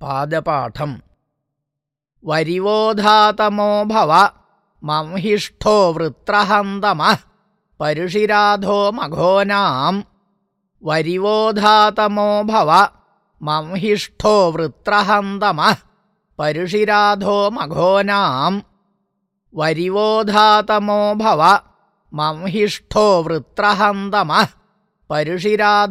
पादपाठम्। वरिवोधातमो भव मंहिष्ठो वृत्रहन्तमः परिशिराधो मघोनाम् वरिवोधातमो भव मंहिष्ठो वृत्रहन्तमः परिशिराधो मघोनाम् वरिवोधातमो भव मंहिष्ठो वृत्रहन्तमः वृत्रहन्दमः परुषिराधोमघोनाम्